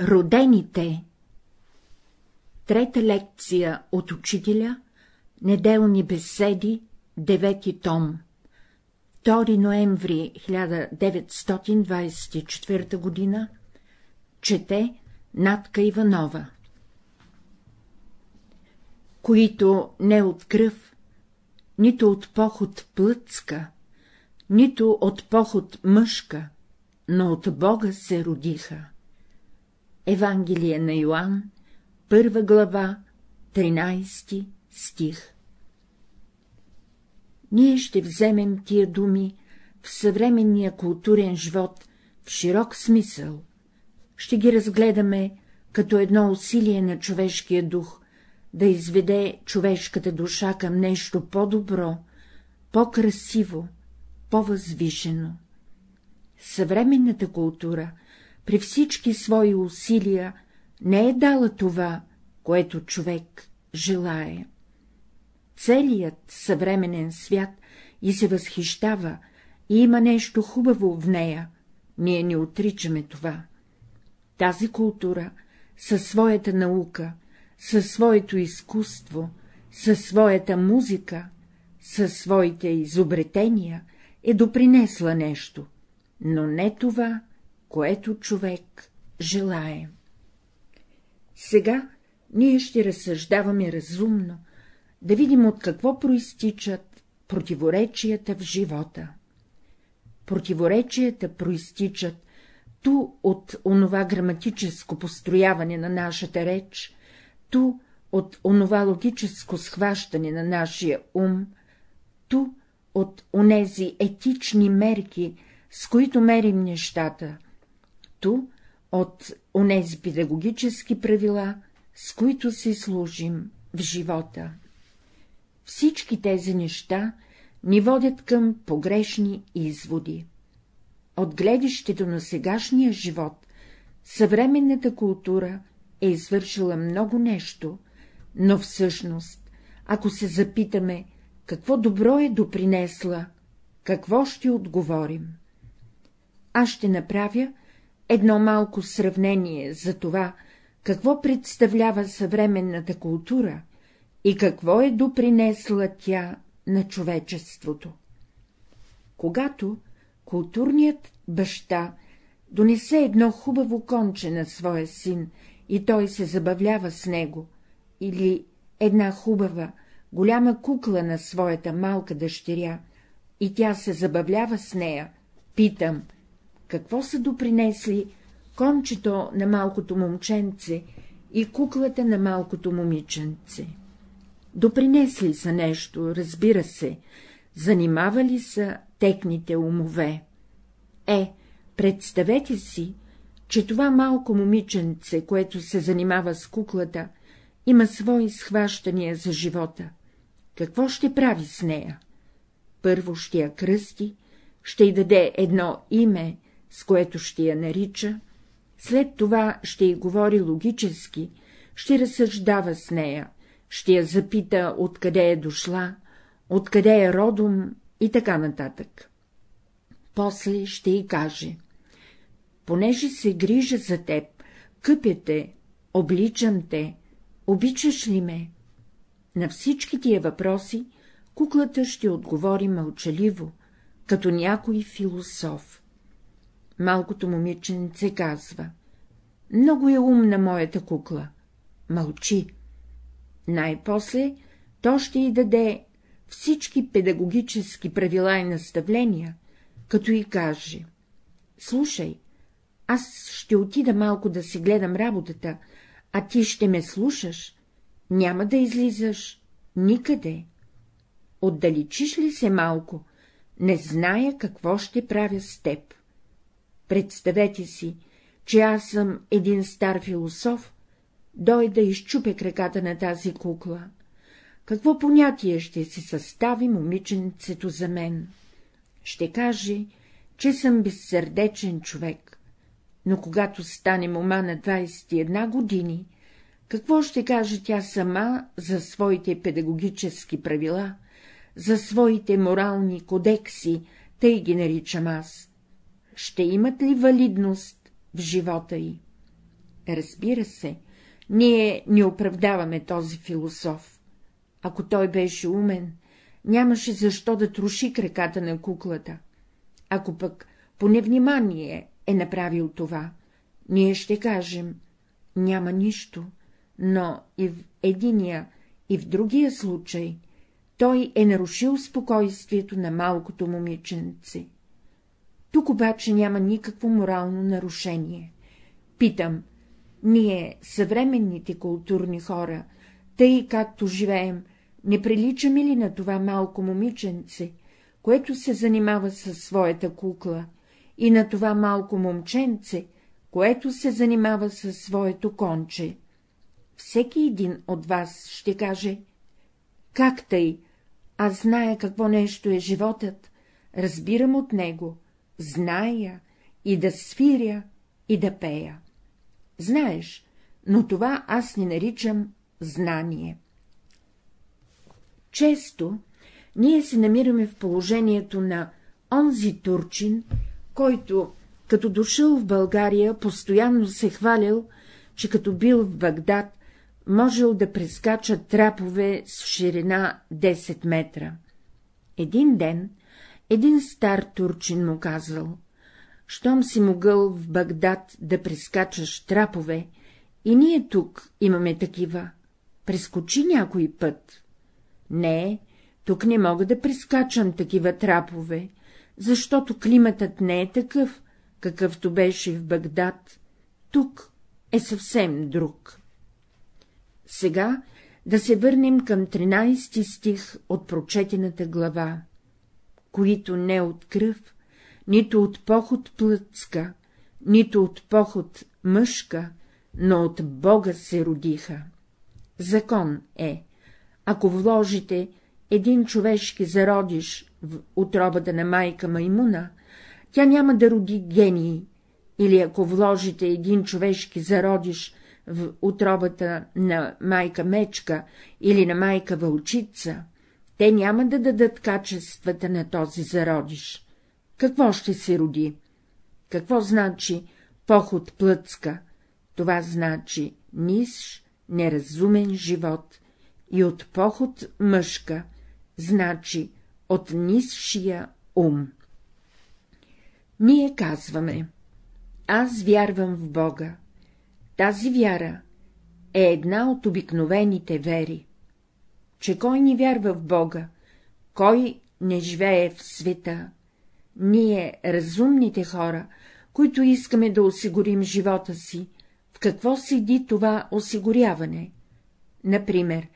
Родените. Трета лекция от учителя. Неделни беседи, девети том. 2 ноември 1924 г. Чете Натка Иванова. Които не от кръв, нито от поход плъцка, нито от поход мъжка, но от Бога се родиха. Евангелие на Йоанн, първа глава, 13 стих Ние ще вземем тия думи в съвременния културен живот в широк смисъл, ще ги разгледаме като едно усилие на човешкия дух да изведе човешката душа към нещо по-добро, по-красиво, по-възвишено. Съвременната култура при всички свои усилия не е дала това, което човек желае. Целият съвременен свят и се възхищава, и има нещо хубаво в нея, ние не отричаме това. Тази култура, със своята наука, със своето изкуство, със своята музика, със своите изобретения е допринесла нещо, но не това, което човек желае. Сега ние ще разсъждаваме разумно, да видим от какво проистичат противоречията в живота. Противоречията проистичат ту от онова граматическо построяване на нашата реч, ту от онова логическо схващане на нашия ум, ту от онези етични мерки, с които мерим нещата, ту от онези педагогически правила, с които си служим в живота. Всички тези неща ни водят към погрешни изводи. От гледището на сегашния живот, съвременната култура е извършила много нещо, но всъщност, ако се запитаме, какво добро е допринесла, какво ще отговорим? Аз ще направя едно малко сравнение за това, какво представлява съвременната култура и какво е допринесла тя на човечеството. Когато културният баща донесе едно хубаво конче на своя син и той се забавлява с него, или една хубава, голяма кукла на своята малка дъщеря, и тя се забавлява с нея, питам, какво са допринесли кончето на малкото момченце и куклата на малкото момиченце. Допринесли са нещо, разбира се, занимавали са техните умове. Е, представете си, че това малко момиченце, което се занимава с куклата, има свои схващания за живота. Какво ще прави с нея? Първо ще я кръсти, ще й даде едно име, с което ще я нарича, след това ще й говори логически, ще разсъждава с нея, ще я запита откъде е дошла, откъде е родом и така нататък. После ще й каже — понеже се грижа за теб, къпя те, обличам те, обичаш ли ме? На всички тия въпроси куклата ще отговори мълчаливо, като някой философ. Малкото момиченце казва — много е умна моята кукла. Мълчи. Най-после то ще й даде всички педагогически правила и наставления, като й каже — слушай, аз ще отида малко да си гледам работата, а ти ще ме слушаш, няма да излизаш никъде. Отдалечиш ли се малко, не зная какво ще правя с теб. Представете си, че аз съм един стар философ, дой да изчупя краката на тази кукла. Какво понятие ще си състави момиченцето за мен? Ще каже, че съм безсърдечен човек, но когато стане мома на 21 години, какво ще каже тя сама за своите педагогически правила, за своите морални кодекси, тъй ги наричам аз? Ще имат ли валидност в живота й? Разбира се, ние не оправдаваме този философ. Ако той беше умен, нямаше защо да троши краката на куклата. Ако пък по невнимание е направил това, ние ще кажем — няма нищо, но и в единия, и в другия случай той е нарушил спокойствието на малкото момиченце. Тук обаче няма никакво морално нарушение. Питам, ние, съвременните културни хора, тъй както живеем, не приличаме ли на това малко момиченце, което се занимава със своята кукла, и на това малко момченце, което се занимава със своето конче? Всеки един от вас ще каже, как тъй, аз зная какво нещо е животът, разбирам от него, зная и да свиря, и да пея. Знаеш, но това аз не наричам знание. Често ние се намираме в положението на онзи турчин, който, като дошъл в България, постоянно се хвалял, че като бил в Багдад, можел да прескача трапове с ширина 10 метра. Един ден един стар турчин му казал щом си могъл в Багдад да прескачаш трапове, и ние тук имаме такива. Прескочи някой път. Не, тук не мога да прескачам такива трапове, защото климатът не е такъв, какъвто беше в Багдад. Тук е съвсем друг. Сега да се върнем към 13 стих от прочетената глава, които не от кръв, нито от поход плътска, нито от поход мъжка, но от Бога се родиха. Закон е, ако вложите един човешки зародиш в отробата на майка Маймуна, тя няма да роди гении, или ако вложите един човешки зародиш в отробата на майка Мечка или на майка Вълчица, те няма да дадат качествата на този зародиш. Какво ще се роди? Какво значи поход плъцка? Това значи ниш, неразумен живот, и от поход мъжка, значи от нисшия ум. Ние казваме, аз вярвам в Бога. Тази вяра е една от обикновените вери. Че кой ни вярва в Бога, кой не живее в света, ние, разумните хора, които искаме да осигурим живота си, в какво седи това осигуряване? Например,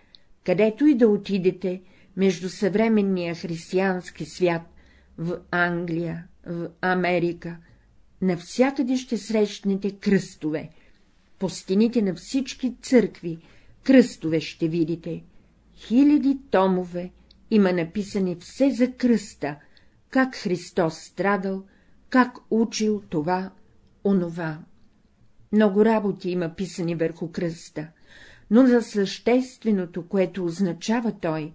където и да отидете между съвременния християнски свят, в Англия, в Америка, навсякъде ще срещнете кръстове. По стените на всички църкви кръстове ще видите. Хиляди томове има написани все за кръста, как Христос страдал, как учил това, онова. Много работи има писани върху кръста, но за същественото, което означава той,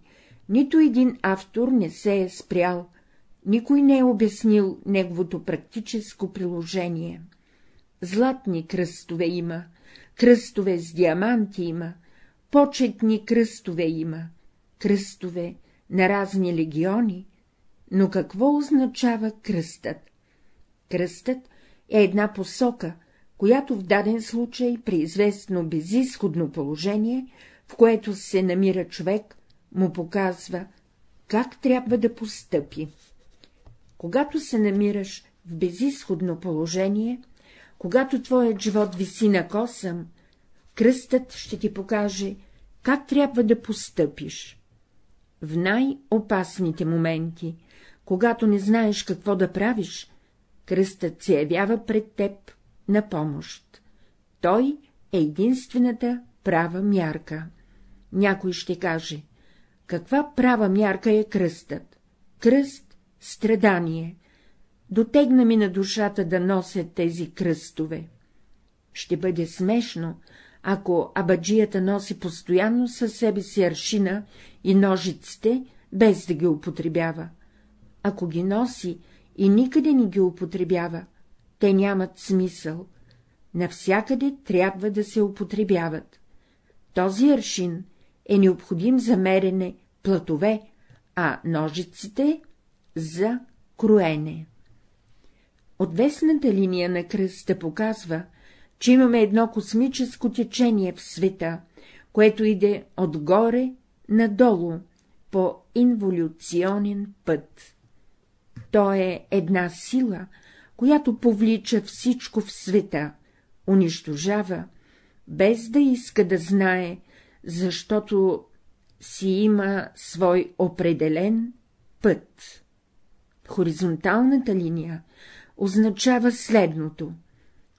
нито един автор не се е спрял, никой не е обяснил неговото практическо приложение. Златни кръстове има, кръстове с диаманти има, почетни кръстове има, кръстове на разни легиони, но какво означава кръстът? Кръстът е една посока, която в даден случай при известно безисходно положение, в което се намира човек, му показва, как трябва да постъпи. Когато се намираш в безисходно положение, когато твоят живот виси на косъм, кръстът ще ти покаже, как трябва да постъпиш. В най-опасните моменти, когато не знаеш какво да правиш, кръстът се явява пред теб на помощ. Той е единствената права мярка. Някой ще каже, каква права мярка е кръстът? Кръст — страдание. Дотегна ми на душата да носят тези кръстове. Ще бъде смешно, ако абаджията носи постоянно със себе си аршина и ножиците, без да ги употребява ако ги носи и никъде не ги употребява, те нямат смисъл. навсякъде трябва да се употребяват. Този аршин е необходим за мерене платове, а ножиците — за кроене. Отвесната линия на кръста показва, че имаме едно космическо течение в света, което иде отгоре надолу по инволюционен път. То е една сила, която повлича всичко в света, унищожава, без да иска да знае, защото си има свой определен път. Хоризонталната линия означава следното.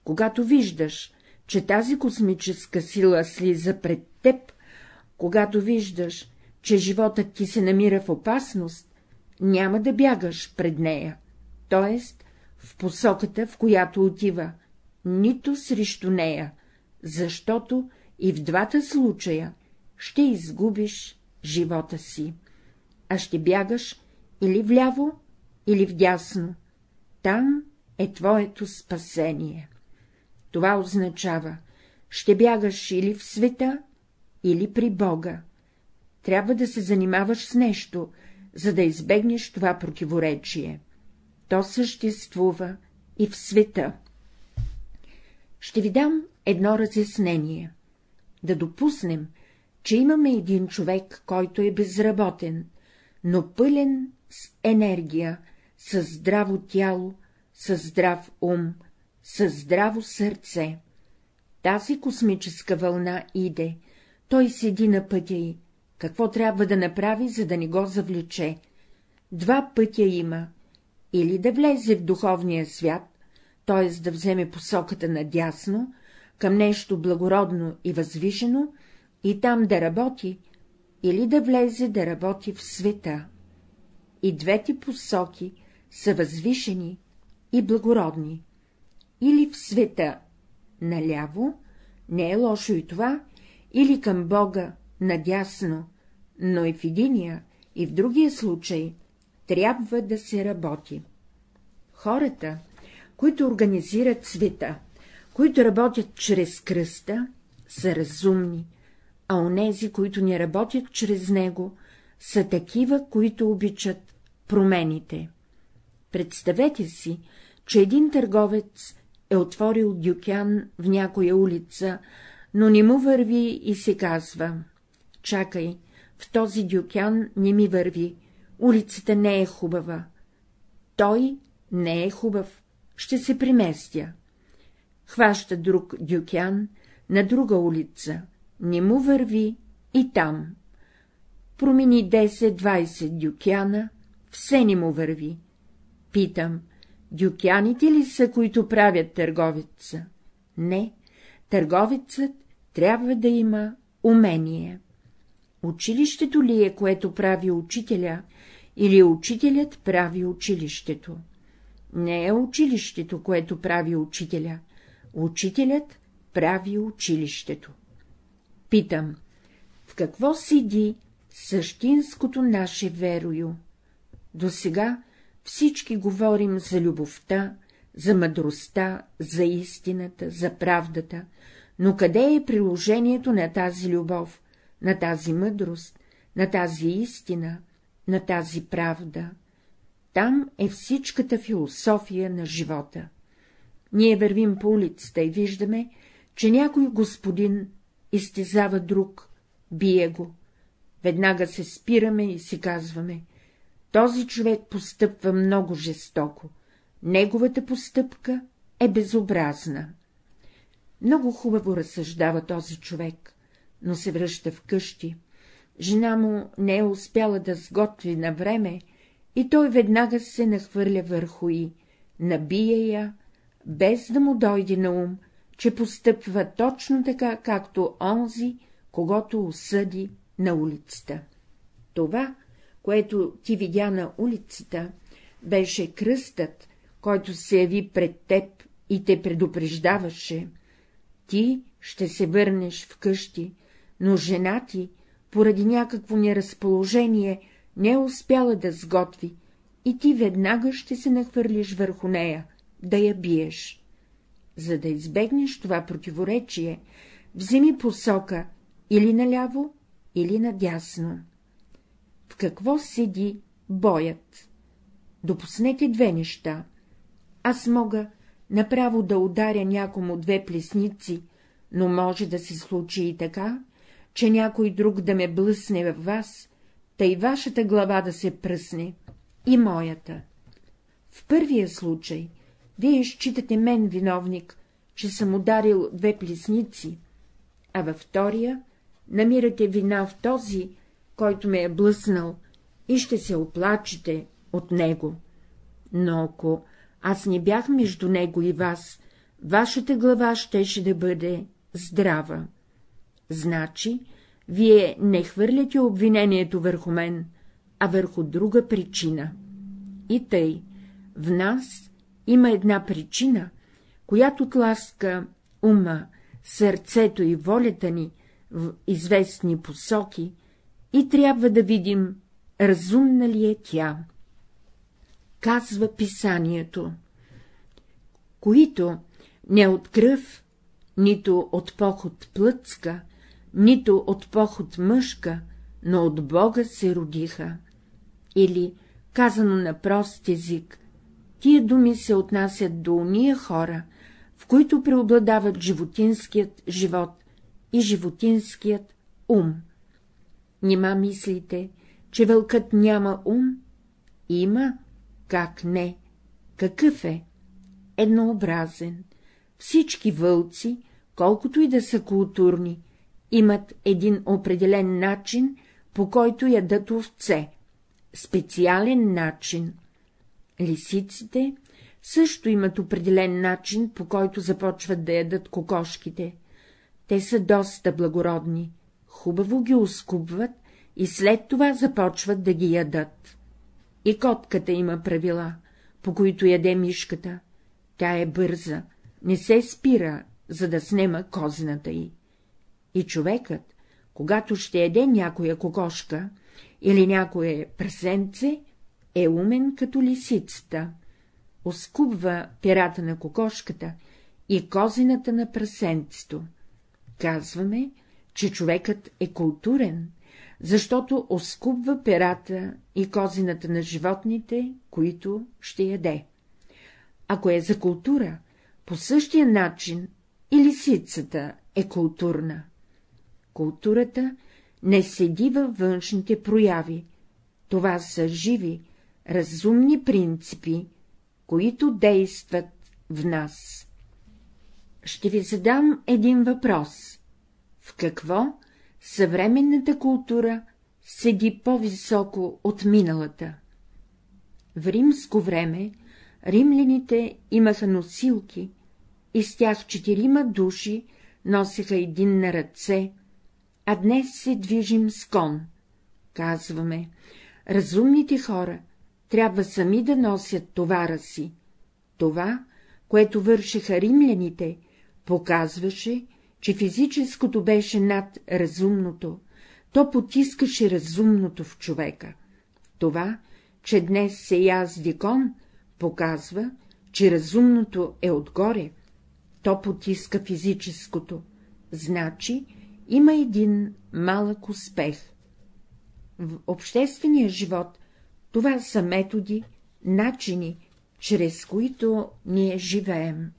Когато виждаш, че тази космическа сила слиза пред теб, когато виждаш, че животът ти се намира в опасност, няма да бягаш пред нея, т.е. в посоката, в която отива, нито срещу нея, защото и в двата случая ще изгубиш живота си, а ще бягаш или вляво, или вдясно. Там е твоето спасение. Това означава, ще бягаш или в света, или при Бога. Трябва да се занимаваш с нещо, за да избегнеш това противоречие. То съществува и в света. Ще ви дам едно разяснение. Да допуснем, че имаме един човек, който е безработен, но пълен с енергия, със здраво тяло, със здрав ум, със здраво сърце. Тази космическа вълна иде, той седи на пътя й. Какво трябва да направи, за да не го завлече? Два пътя има. Или да влезе в духовния свят, т.е. да вземе посоката надясно, към нещо благородно и възвишено, и там да работи, или да влезе да работи в света. И двете посоки са възвишени и благородни. Или в света наляво, не е лошо и това, или към Бога надясно, но и в единия, и в другия случай трябва да се работи. Хората, които организират света, които работят чрез кръста, са разумни, а онези, които не работят чрез него, са такива, които обичат промените. Представете си, че един търговец е отворил дюкян в някоя улица, но не му върви и се казва — чакай, в този дюкян не ми върви, улицата не е хубава. Той не е хубав, ще се приместя. Хваща друг дюкян на друга улица, не му върви и там. Промени 10-20 дюкяна, все не му върви. Питам, дюкяните ли са, които правят търговеца? Не, търговецът трябва да има умение. Училището ли е, което прави учителя, или учителят прави училището? Не е училището, което прави учителя, учителят прави училището. Питам, в какво седи същинското наше верою? До сега всички говорим за любовта, за мъдростта, за истината, за правдата, но къде е приложението на тази любов, на тази мъдрост, на тази истина, на тази правда? Там е всичката философия на живота. Ние вървим по улицата и виждаме, че някой господин изтезава друг, бие го. Веднага се спираме и си казваме — този човек постъпва много жестоко, неговата постъпка е безобразна. Много хубаво разсъждава този човек, но се връща в къщи. Жена му не е успяла да сготви на време и той веднага се нахвърля върху и, набие я, без да му дойде на ум, че постъпва точно така, както онзи, когато осъди на улицата. Това, което ти видя на улицата, беше кръстът, който се яви пред теб и те предупреждаваше. Ти ще се върнеш вкъщи, но жена ти, поради някакво неразположение, не е успяла да сготви, и ти веднага ще се нахвърлиш върху нея, да я биеш. За да избегнеш това противоречие, вземи посока или наляво, или надясно. В какво седи боят? Допуснете две неща. Аз мога направо да ударя някому две плесници, но може да се случи и така, че някой друг да ме блъсне във вас, тъй вашата глава да се пръсне, и моята. В първия случай вие считате мен виновник, че съм ударил две плесници, а във втория намирате вина в този, който ме е блъснал, и ще се оплачете от него. Но ако аз не бях между него и вас, вашата глава щеше да бъде здрава. Значи, вие не хвърляте обвинението върху мен, а върху друга причина. И тъй, в нас има една причина, която тласка ума, сърцето и волята ни в известни посоки, и трябва да видим, разумна ли е тя. Казва писанието, които не от кръв, нито от поход плъцка, нито от поход мъжка, но от Бога се родиха. Или, казано на прост език, тия думи се отнасят до уния хора, в които преобладават животинският живот и животинският ум. Нима мислите, че вълкът няма ум? Има, как не? Какъв е? Еднообразен. Всички вълци, колкото и да са културни, имат един определен начин, по който ядат овце, специален начин. Лисиците също имат определен начин, по който започват да ядат кокошките. Те са доста благородни, хубаво ги оскубват и след това започват да ги ядат. И котката има правила, по които яде мишката. Тя е бърза, не се спира, за да снема козната й. И човекът, когато ще яде някоя кокошка или някое прасенце, е умен като лисицата. Оскубва перата на кокошката и козината на прасенцето. Казваме, че човекът е културен, защото оскубва перата и козината на животните, които ще яде. Ако е за култура, по същия начин и лисицата е културна. Културата не седи във външните прояви, това са живи, разумни принципи, които действат в нас. Ще ви задам един въпрос. Какво съвременната култура седи по-високо от миналата? В римско време римляните имаха носилки, и с тях четирима души носеха един на ръце, а днес се движим с кон. Казваме, разумните хора трябва сами да носят товара си. Това, което вършиха римляните, показваше, че физическото беше над разумното, то потискаше разумното в човека. Това, че днес се язди кон, показва, че разумното е отгоре, то потиска физическото, значи има един малък успех. В обществения живот това са методи, начини, чрез които ние живеем.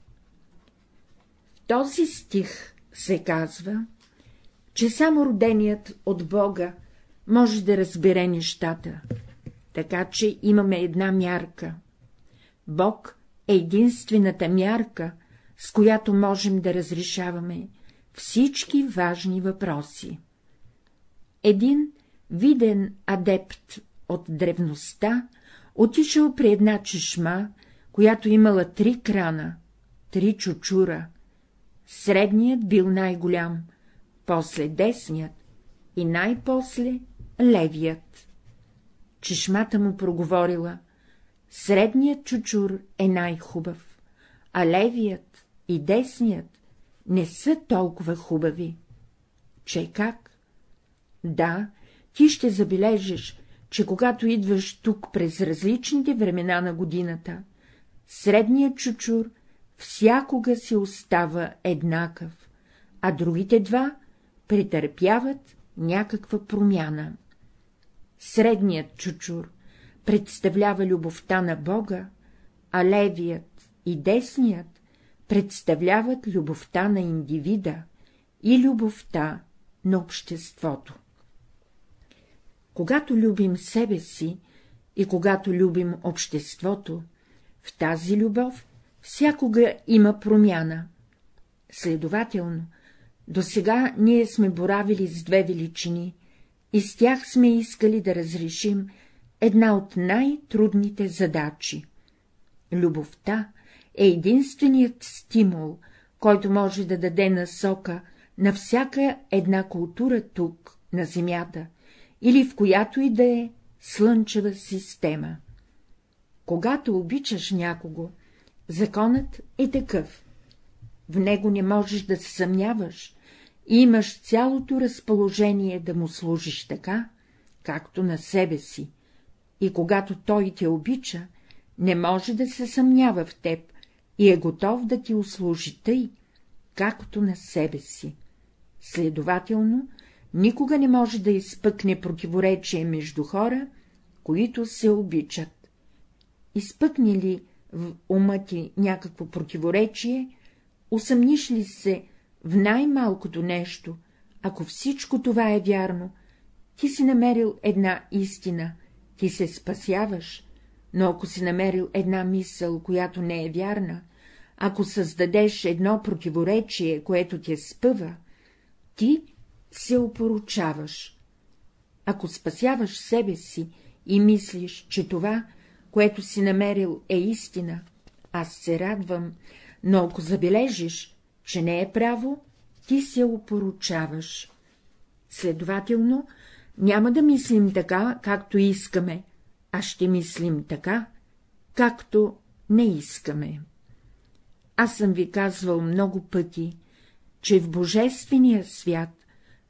В този стих се казва, че само роденият от Бога може да разбере нещата, така че имаме една мярка. Бог е единствената мярка, с която можем да разрешаваме всички важни въпроси. Един виден адепт от древността отишъл при една чешма, която имала три крана, три чучура. Средният бил най-голям, после десният и най-после левият. Чешмата му проговорила, средният чучур е най-хубав, а левият и десният не са толкова хубави. Че как? Да, ти ще забележиш, че когато идваш тук през различните времена на годината, средният чучур всякога си остава еднакъв, а другите два претърпяват някаква промяна. Средният чучур представлява любовта на Бога, а левият и десният представляват любовта на индивида и любовта на обществото. Когато любим себе си и когато любим обществото, в тази любов всякога има промяна. Следователно, до сега ние сме боравили с две величини и с тях сме искали да разрешим една от най-трудните задачи. Любовта е единственият стимул, който може да даде насока на всяка една култура тук, на Земята, или в която и да е слънчева система. Когато обичаш някого, законът е такъв. В него не можеш да се съмняваш и имаш цялото разположение да му служиш така, както на себе си, и когато той те обича, не може да се съмнява в теб и е готов да ти услужи тъй, както на себе си. Следователно, никога не може да изпъкне противоречие между хора, които се обичат. Изпъкне ли в ума ти някакво противоречие, усъмниш ли се в най-малкото нещо, ако всичко това е вярно, ти си намерил една истина, ти се спасяваш, но ако си намерил една мисъл, която не е вярна, ако създадеш едно противоречие, което те спъва, ти се опоручаваш. Ако спасяваш себе си и мислиш, че това, което си намерил, е истина, аз се радвам, но ако забележиш, че не е право, ти се опоручаваш. Следователно, няма да мислим така, както искаме, а ще мислим така, както не искаме. Аз съм ви казвал много пъти, че в Божествения свят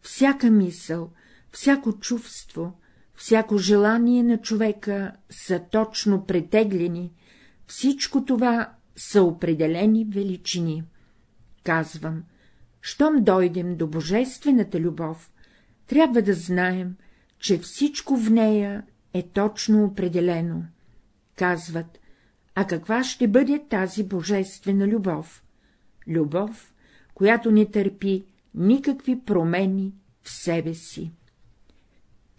всяка мисъл, всяко чувство, всяко желание на човека са точно претеглени, всичко това са определени величини. Казвам, щом дойдем до божествената любов, трябва да знаем, че всичко в нея е точно определено. Казват, а каква ще бъде тази божествена любов? Любов, която не търпи никакви промени в себе си.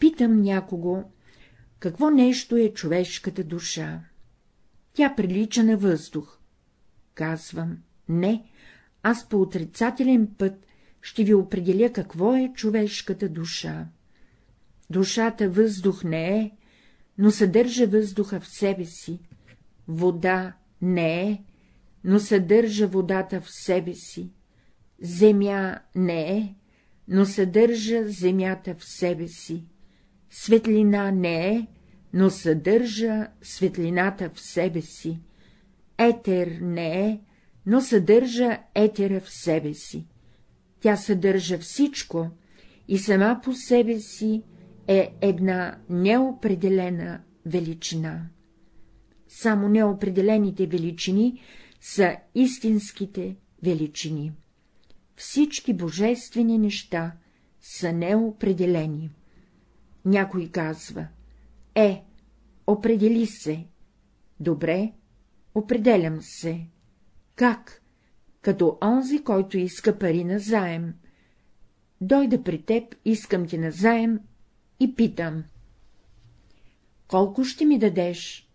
Питам някого, какво нещо е човешката душа? Тя прилича на въздух. Казвам, не, аз по отрицателен път ще ви определя какво е човешката душа. Душата въздух не е, но съдържа въздуха в себе си. Вода не е, но съдържа водата в себе си. Земя не е, но съдържа земята в себе си. Светлина не е, но съдържа светлината в себе си. Етер не е, но съдържа етера в себе си. Тя съдържа всичко и сама по себе си е една неопределена величина. Само неопределените величини са истинските величини. Всички божествени неща са неопределени. Някой казва, е, определи се. Добре, определям се. Как? Като онзи, който иска пари на заем. Дойда при теб, искам ти на заем и питам. Колко ще ми дадеш?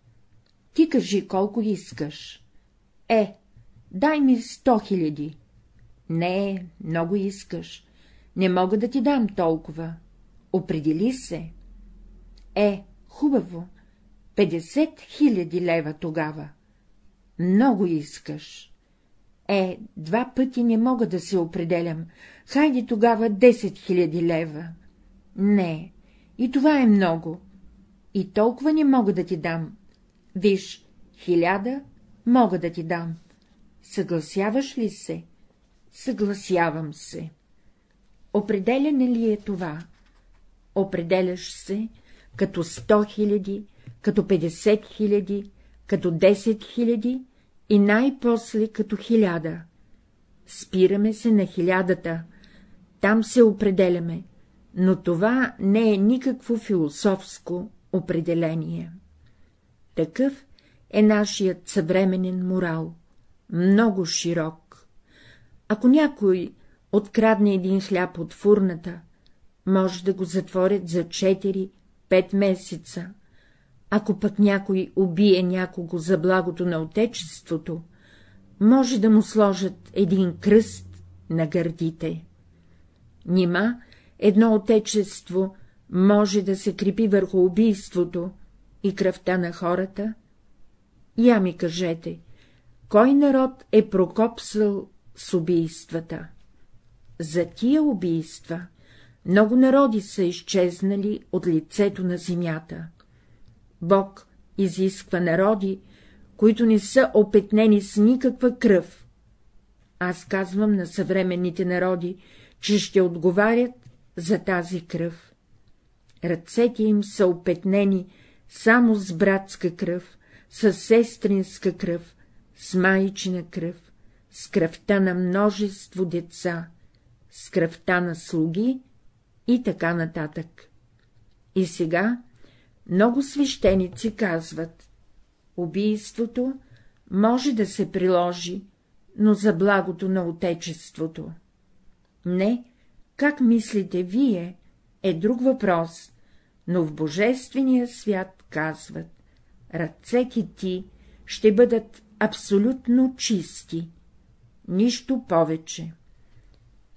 Ти кажи, колко искаш. Е, дай ми сто хиляди. Не, много искаш. Не мога да ти дам толкова. Определи се. Е, хубаво. 50 хиляди лева тогава. Много искаш. Е, два пъти не мога да се определям. Хайде тогава 10 хиляди лева. Не, и това е много. И толкова не мога да ти дам. Виж, хиляда мога да ти дам. Съгласяваш ли се? Съгласявам се. Определяне ли е това? Определяш се като 100 хиляди, като 50 хиляди, като 10 хиляди и най-после като хиляда. Спираме се на хилядата, там се определяме, но това не е никакво философско определение. Такъв е нашият съвременен морал, много широк. Ако някой открадне един хляб от фурната, може да го затворят за 4-5 месеца. Ако пък някой убие някого за благото на отечеството, може да му сложат един кръст на гърдите. Нима едно отечество може да се крепи върху убийството и кръвта на хората? Я ми кажете, кой народ е прокопсал с убийствата? За тия убийства много народи са изчезнали от лицето на земята. Бог изисква народи, които не са опетнени с никаква кръв. Аз казвам на съвременните народи, че ще отговарят за тази кръв. Ръцете им са опетнени само с братска кръв, с сестринска кръв, с майчина кръв, с кръвта на множество деца, с кръвта на слуги и така нататък. И сега много свещеници казват, убийството може да се приложи, но за благото на Отечеството. Не, как мислите вие, е друг въпрос, но в Божествения свят казват, ръцете ти ще бъдат абсолютно чисти, нищо повече.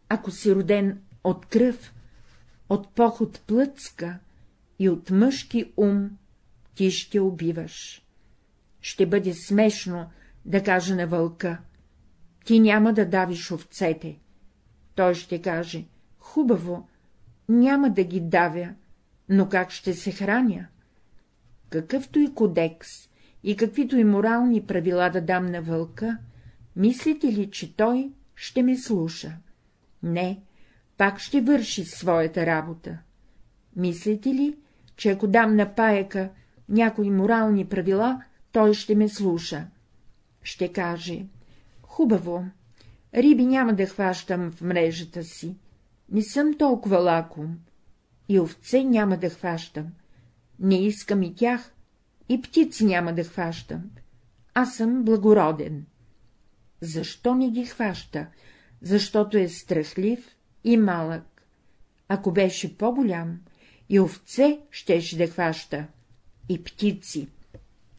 Ако си роден от кръв, от поход плъцка и от мъжки ум, ти ще убиваш. Ще бъде смешно да кажа на вълка, ти няма да давиш овцете. Той ще каже, хубаво, няма да ги давя, но как ще се храня? Какъвто и кодекс и каквито и морални правила да дам на вълка, мислите ли, че той ще ме слуша? Не, пак ще върши своята работа. Мислите ли, че ако дам на паяка някои морални правила, той ще ме слуша? Ще каже, хубаво, риби няма да хващам в мрежата си, не съм толкова лаком, и овце няма да хващам, не искам и тях, и птици няма да хващам, аз съм благороден. Защо не ги хваща? Защото е страхлив и малък. Ако беше по-голям, и овце щеше да хваща, и птици.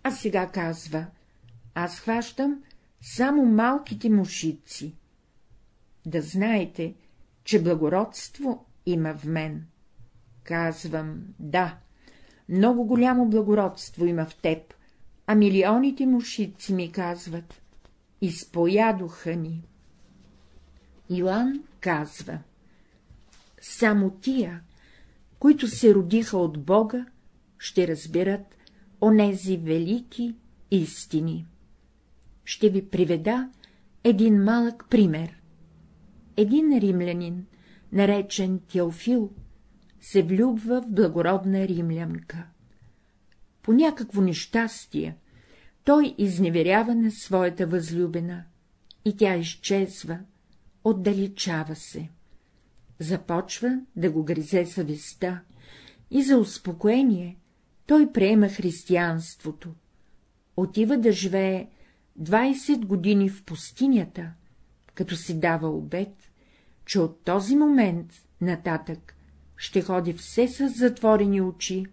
А сега казва, аз хващам само малките мушици. Да знаете, че благородство има в мен. Казвам, да, много голямо благородство има в теб, а милионите мушици ми казват, изпоядоха ни. Йоан казва, само тия, които се родиха от Бога, ще разберат онези велики истини. Ще ви приведа един малък пример. Един римлянин, наречен Теофил, се влюбва в благородна римлянка. По някакво нещастие той изневерява на своята възлюбена и тя изчезва, отдалечава се. Започва да го гризе съвестта и за успокоение той приема християнството. Отива да живее 20 години в пустинята, като си дава обед, че от този момент нататък ще ходи все с затворени очи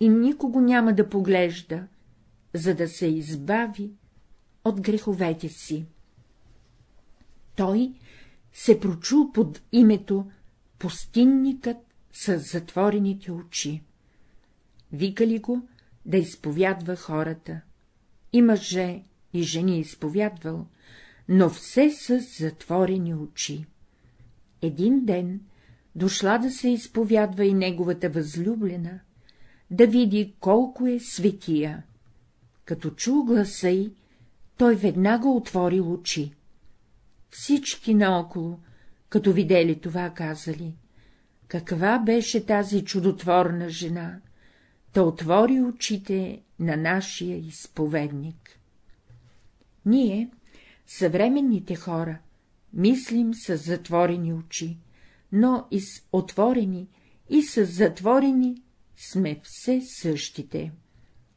и никого няма да поглежда, за да се избави от греховете си. Той се прочул под името Пустинникът с затворените очи. Викали го да изповядва хората. И мъже, и жени изповядвал, но все с затворени очи. Един ден дошла да се изповядва и неговата възлюблена, да види колко е светия. Като чул гласа й, той веднага отвори очи. Всички наоколо, като видели това, казали, каква беше тази чудотворна жена, да отвори очите на нашия изповедник. Ние, съвременните хора, мислим с затворени очи, но и с отворени и с затворени сме все същите.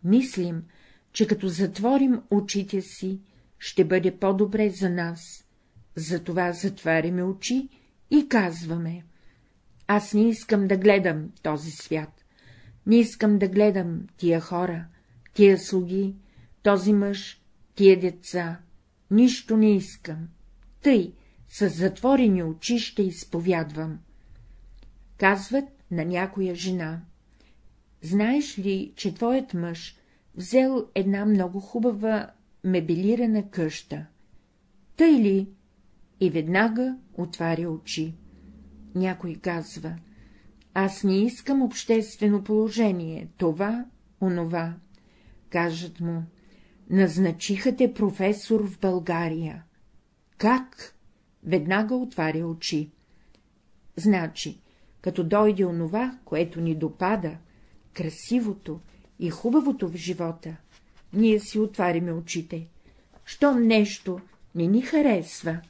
Мислим, че като затворим очите си, ще бъде по-добре за нас. Затова затваряме очи и казваме — аз не искам да гледам този свят, не искам да гледам тия хора, тия слуги, този мъж, тия деца, нищо не искам. Тъй, с затворени очи ще изповядвам. Казват на някоя жена. Знаеш ли, че твоят мъж взел една много хубава мебелирана къща? Тъй ли? И веднага отваря очи. Някой казва. Аз не искам обществено положение, това, онова. Кажат му. Назначиха те професор в България. Как? Веднага отваря очи. Значи, като дойде онова, което ни допада, красивото и хубавото в живота, ние си отваряме очите. Щом нещо не ни харесва,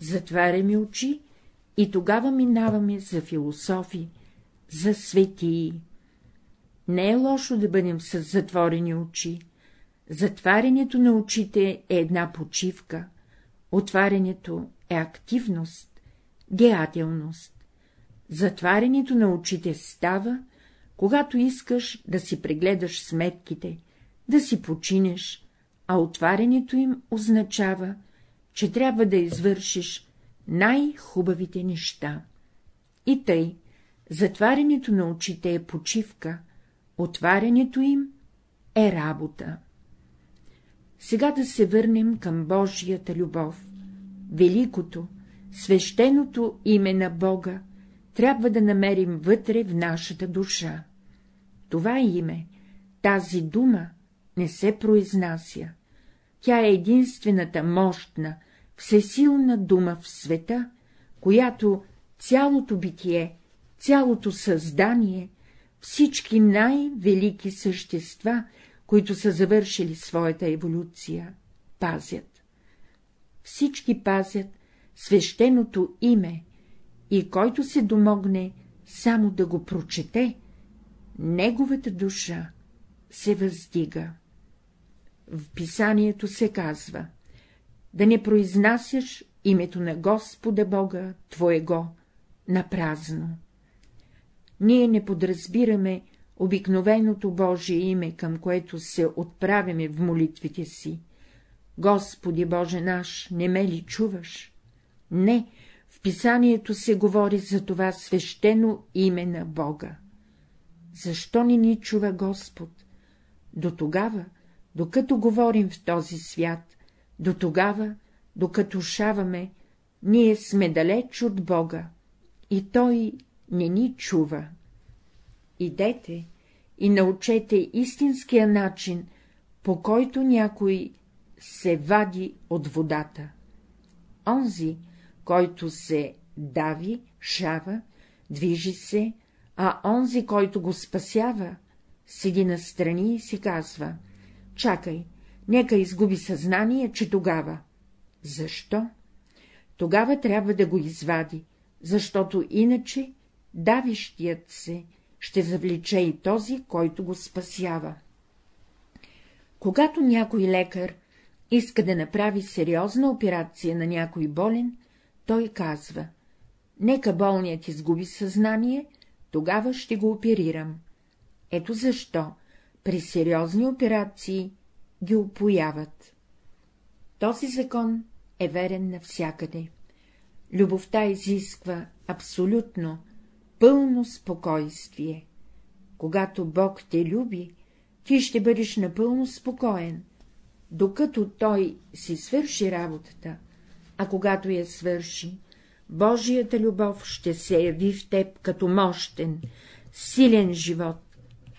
затваряме очи и тогава минаваме за философи, за светии. Не е лошо да бъдем с затворени очи. Затварянето на очите е една почивка, отварянето е активност, деятелност. Затварянето на очите става, когато искаш да си прегледаш сметките, да си починеш, а отварянето им означава, че трябва да извършиш най-хубавите неща. И тъй, затварянето на очите е почивка, отварянето им е работа. Сега да се върнем към Божията любов. Великото, свещеното име на Бога трябва да намерим вътре в нашата душа. Това име, тази дума не се произнася. Тя е единствената мощна, всесилна дума в света, която цялото битие, цялото създание, всички най-велики същества, които са завършили своята еволюция, пазят. Всички пазят свещеното име, и който се домогне само да го прочете, неговата душа се въздига. В писанието се казва да не произнасяш името на Господа Бога Твоего на празно. Ние не подразбираме обикновеното Божие име, към което се отправяме в молитвите си. Господи Боже наш, не ме ли чуваш? Не, в писанието се говори за това свещено име на Бога. Защо не ни чува Господ? До тогава, докато говорим в този свят, до тогава, докато шаваме, ние сме далеч от Бога и Той не ни чува. Идете и научете истинския начин, по който някой се вади от водата. Онзи, който се дави, шава, движи се, а онзи, който го спасява, седи настрани и си казва — чакай, нека изгуби съзнание, че тогава. Защо? Тогава трябва да го извади, защото иначе давищият се ще завлече и този, който го спасява. Когато някой лекар иска да направи сериозна операция на някой болен, той казва — нека болният изгуби съзнание, тогава ще го оперирам. Ето защо при сериозни операции ги опояват. Този закон е верен навсякъде. Любовта изисква абсолютно, пълно спокойствие. Когато Бог те люби, ти ще бъдеш напълно спокоен, докато Той си свърши работата, а когато я свърши, Божията любов ще се яви в теб като мощен, силен живот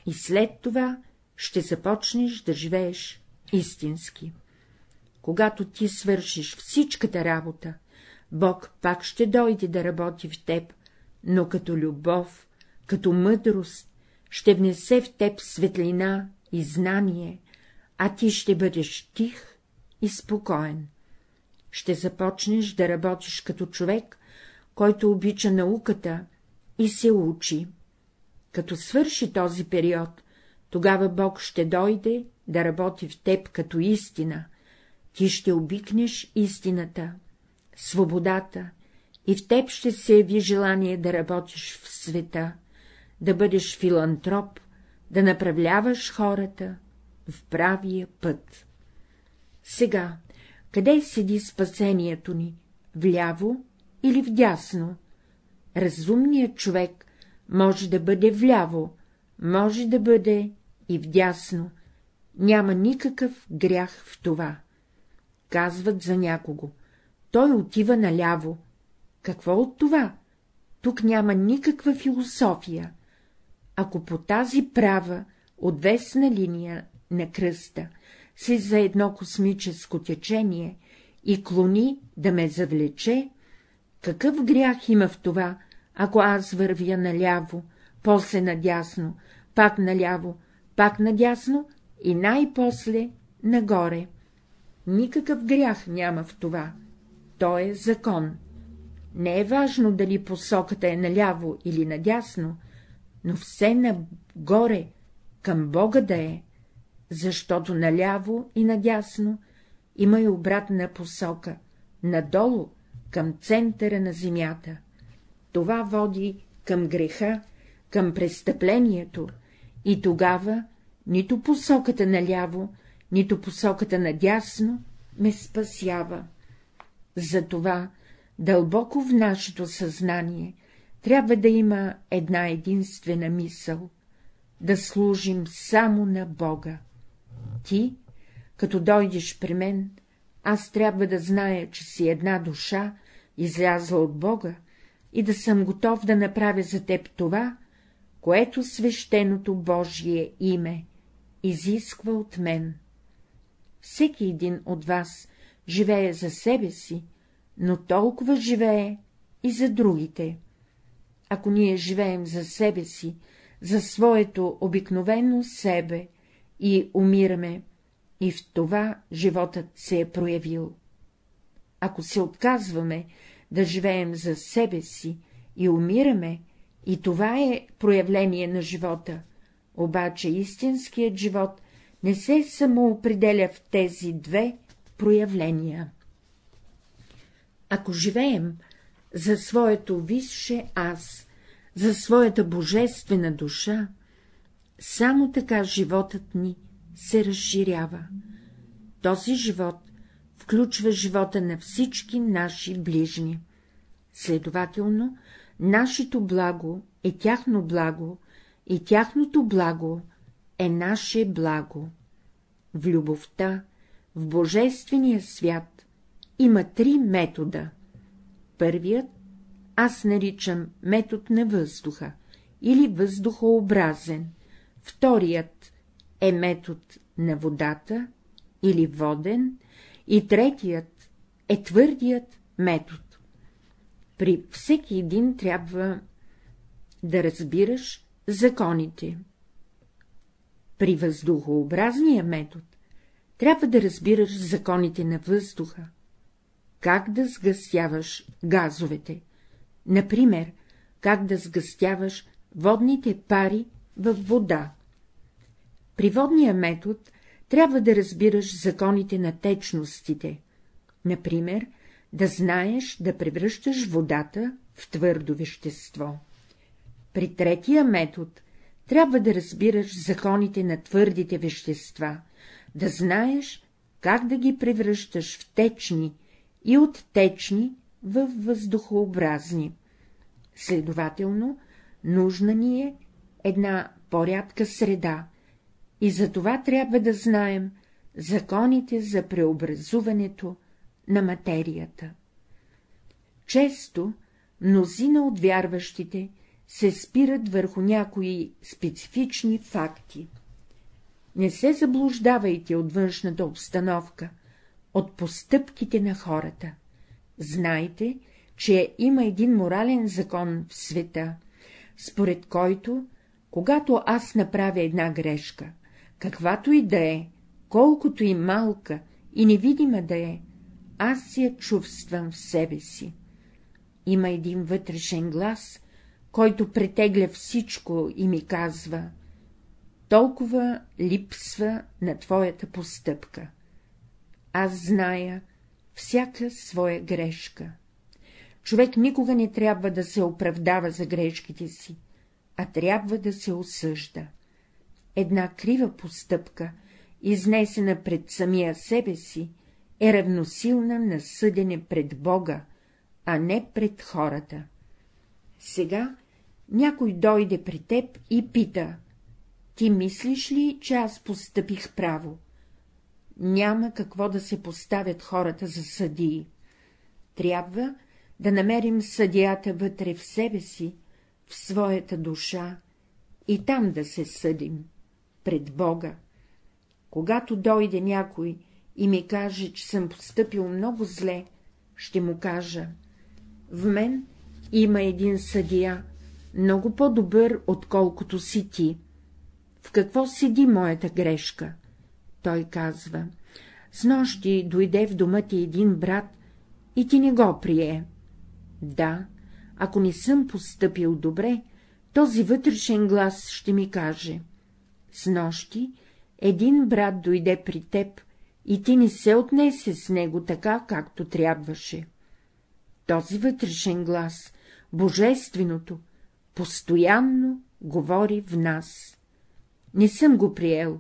и след това ще започнеш да живееш истински. Когато ти свършиш всичката работа, Бог пак ще дойде да работи в теб, но като любов, като мъдрост, ще внесе в теб светлина и знание, а ти ще бъдеш тих и спокоен. Ще започнеш да работиш като човек, който обича науката и се учи. Като свърши този период, тогава Бог ще дойде да работи в теб като истина, ти ще обикнеш истината, свободата, и в теб ще се яви желание да работиш в света, да бъдеш филантроп, да направляваш хората в правия път. Сега, къде седи спасението ни? Вляво или вдясно? Разумният човек може да бъде вляво, може да бъде и вдясно. Няма никакъв грях в това. Казват за някого. Той отива наляво. Какво от това? Тук няма никаква философия. Ако по тази права, отвесна линия на кръста, си за едно космическо течение и клони да ме завлече, какъв грях има в това, ако аз вървя наляво, после надясно, пак наляво, пак надясно и най-после нагоре. Никакъв грях няма в това. То е закон. Не е важно дали посоката е наляво или надясно, но все нагоре, към Бога да е, защото наляво и надясно има и обратна посока, надолу, към центъра на земята. Това води към греха, към престъплението, и тогава нито посоката наляво, нито посоката надясно ме спасява. Затова дълбоко в нашето съзнание трябва да има една единствена мисъл — да служим само на Бога. Ти, като дойдеш при мен, аз трябва да зная, че си една душа, излязла от Бога, и да съм готов да направя за теб това, което свещеното Божие име изисква от мен. Всеки един от вас живее за себе си, но толкова живее и за другите. Ако ние живеем за себе си, за своето обикновено себе и умираме, и в това животът се е проявил. Ако се отказваме да живеем за себе си и умираме, и това е проявление на живота, обаче истинският живот не се самоопределя в тези две проявления. Ако живеем за своето висше аз, за своята божествена душа, само така животът ни се разширява. Този живот включва живота на всички наши ближни. Следователно, нашето благо е тяхно благо и тяхното благо е наше благо. В любовта, в Божествения свят има три метода. Първият аз наричам метод на въздуха или въздухообразен, вторият е метод на водата или воден и третият е твърдият метод. При всеки един трябва да разбираш законите. При въздухообразния метод трябва да разбираш законите на въздуха, как да сгъстяваш газовете, например, как да сгъстяваш водните пари в вода. При водния метод трябва да разбираш законите на течностите, например, да знаеш да превръщаш водата в твърдо вещество. При третия метод трябва да разбираш законите на твърдите вещества, да знаеш как да ги превръщаш в течни и от течни в въздухообразни. Следователно, нужна ни е една порядка среда, и за това трябва да знаем законите за преобразуването на материята. Често мнозина от вярващите се спират върху някои специфични факти. Не се заблуждавайте от външната обстановка, от постъпките на хората. Знайте, че има един морален закон в света, според който, когато аз направя една грешка, каквато и да е, колкото и малка и невидима да е, аз я чувствам в себе си. Има един вътрешен глас, който претегля всичко и ми казва — толкова липсва на твоята постъпка. Аз зная всяка своя грешка. Човек никога не трябва да се оправдава за грешките си, а трябва да се осъжда. Една крива постъпка, изнесена пред самия себе си, е равносилна на съдене пред Бога, а не пред хората. Сега някой дойде при теб и пита — ти мислиш ли, че аз постъпих право? Няма какво да се поставят хората за съдии. Трябва да намерим съдията вътре в себе си, в своята душа и там да се съдим, пред Бога. Когато дойде някой и ми каже, че съм поступил много зле, ще му кажа — в мен има един съдия, много по-добър, отколкото си ти. В какво седи моята грешка? Той казва — с нощи дойде в дома ти един брат и ти не го прие. Да, ако не съм постъпил добре, този вътрешен глас ще ми каже — с нощи един брат дойде при теб и ти не се отнесе с него така, както трябваше. Този вътрешен глас, божественото, постоянно говори в нас. Не съм го приел,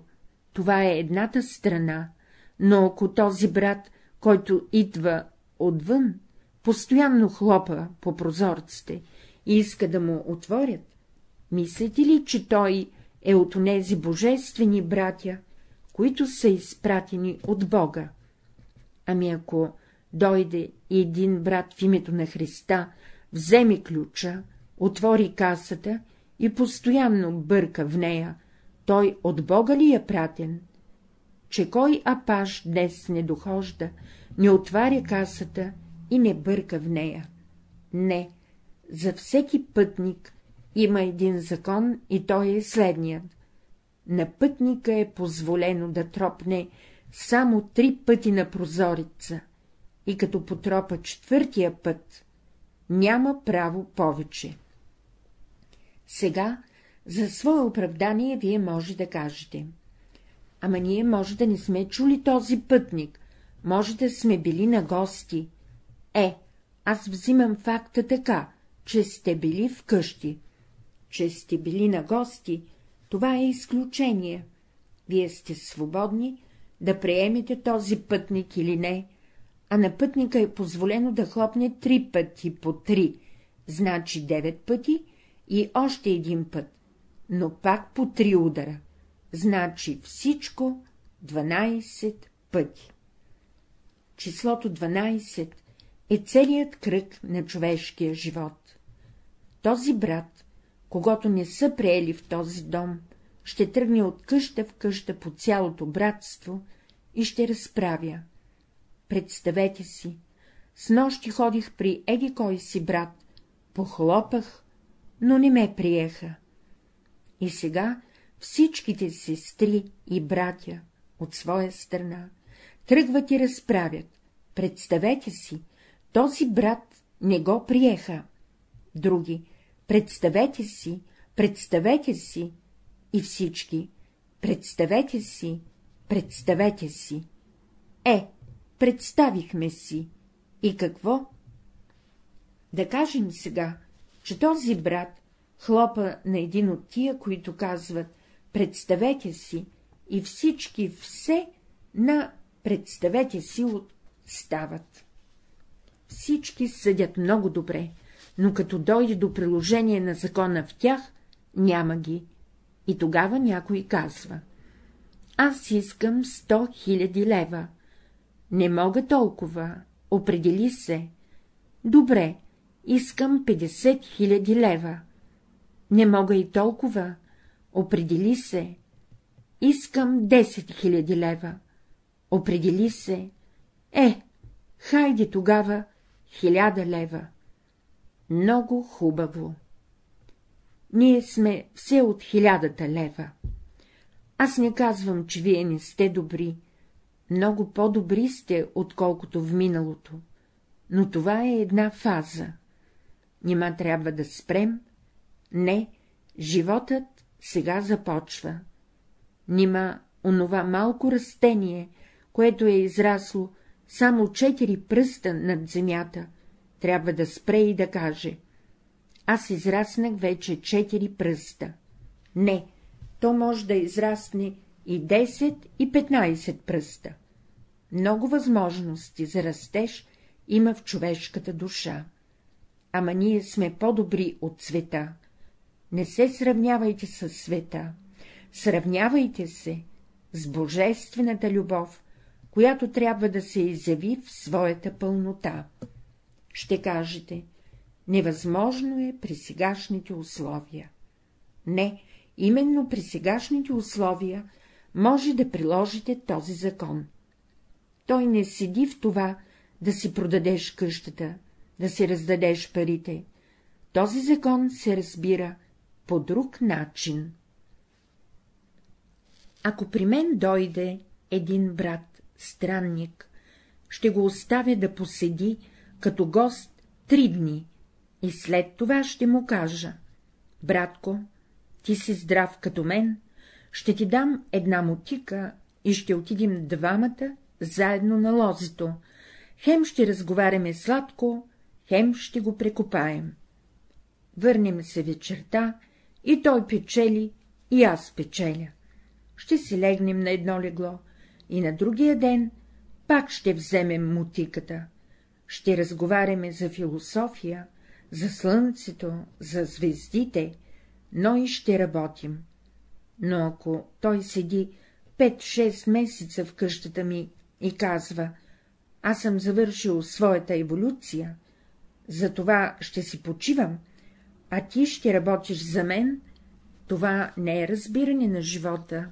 това е едната страна, но ако този брат, който идва отвън, постоянно хлопа по прозорците и иска да му отворят, мислите ли, че той е от онези божествени братя, които са изпратени от Бога? Ами ако дойде един брат в името на Христа, вземе ключа, отвори касата и постоянно бърка в нея, той от Бога ли е пратен? Че кой апаш днес не дохожда, не отваря касата и не бърка в нея. Не, за всеки пътник има един закон и той е следният. На пътника е позволено да тропне само три пъти на прозорица и като потропа четвъртия път, няма право повече. Сега, за свое оправдание, вие може да кажете. Ама ние може да не сме чули този пътник, може да сме били на гости. Е, аз взимам факта така, че сте били вкъщи. Че сте били на гости, това е изключение. Вие сте свободни да приемете този пътник или не, а на пътника е позволено да хлопне три пъти по три, значи девет пъти и още един път, но пак по три удара, значи всичко 12 пъти. Числото 12 е целият кръг на човешкия живот. Този брат, когато не са приели в този дом, ще тръгне от къща в къща по цялото братство и ще разправя. Представете си, с нощи ходих при еди кой си брат, похлопах, но не ме приеха. И сега всичките сестри и братя от своя страна тръгват и разправят. Представете си, този брат не го приеха. Други, представете си, представете си, и всички, представете си, представете си. Е, представихме си. И какво? Да кажем сега, че този брат хлопа на един от тия, които казват «представете си» и всички все на «представете си» стават. Всички съдят много добре, но като дойде до приложение на закона в тях, няма ги. И тогава някой казва — аз искам сто хиляди лева. Не мога толкова, определи се. Добре, искам 50 хиляди лева. Не мога и толкова, определи се. Искам 10 хиляди лева. Определи се. Е, хайде тогава хиляда лева. Много хубаво. Ние сме все от хилядата лева. Аз не казвам, че вие не сте добри, много по-добри сте, отколкото в миналото, но това е една фаза. Нима трябва да спрем? Не, животът сега започва. Нима онова малко растение, което е израсло само четири пръста над земята, трябва да спре и да каже — аз израснах вече четири пръста. Не, то може да израсне и 10 и 15 пръста. Много възможности за растеж има в човешката душа. Ама ние сме по-добри от света. Не се сравнявайте с света, сравнявайте се с божествената любов, която трябва да се изяви в своята пълнота. Ще кажете, невъзможно е при сегашните условия. Не, именно при сегашните условия може да приложите този закон. Той не седи в това да си продадеш къщата, да си раздадеш парите. Този закон се разбира по друг начин. Ако при мен дойде един брат, странник, ще го оставя да поседи като гост три дни и след това ще му кажа — братко, ти си здрав като мен, ще ти дам една мотика и ще отидем двамата заедно на лозито, хем ще разговаряме сладко, хем ще го прекопаем. Върнем се вечерта, и той печели, и аз печеля. Ще си легнем на едно легло, и на другия ден пак ще вземем мутиката. Ще разговаряме за философия, за слънцето, за звездите, но и ще работим. Но ако той седи 5-6 месеца в къщата ми и казва, аз съм завършил своята еволюция, затова ще си почивам, а ти ще работиш за мен, това не е разбиране на живота,